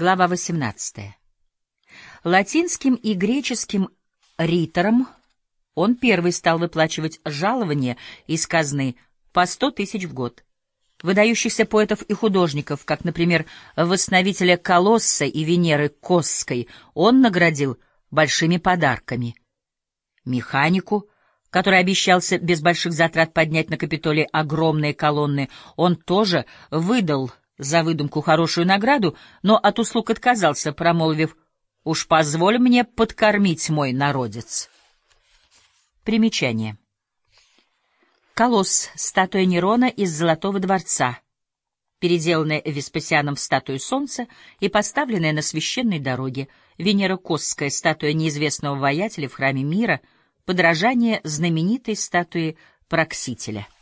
Глава 18. Латинским и греческим риторам он первый стал выплачивать жалования из казны по сто тысяч в год. Выдающихся поэтов и художников, как, например, восстановителя Колосса и Венеры Косской, он наградил большими подарками. Механику, который обещался без больших затрат поднять на Капитолий огромные колонны, он тоже выдал за выдумку хорошую награду, но от услуг отказался, промолвив «Уж позволь мне подкормить мой народец». Примечание. Колосс — статуя Нерона из Золотого дворца, переделанная Веспасианом в статую Солнца и поставленная на священной дороге, Венера Косская, статуя неизвестного воятеля в храме мира, подражание знаменитой статуи Проксителя —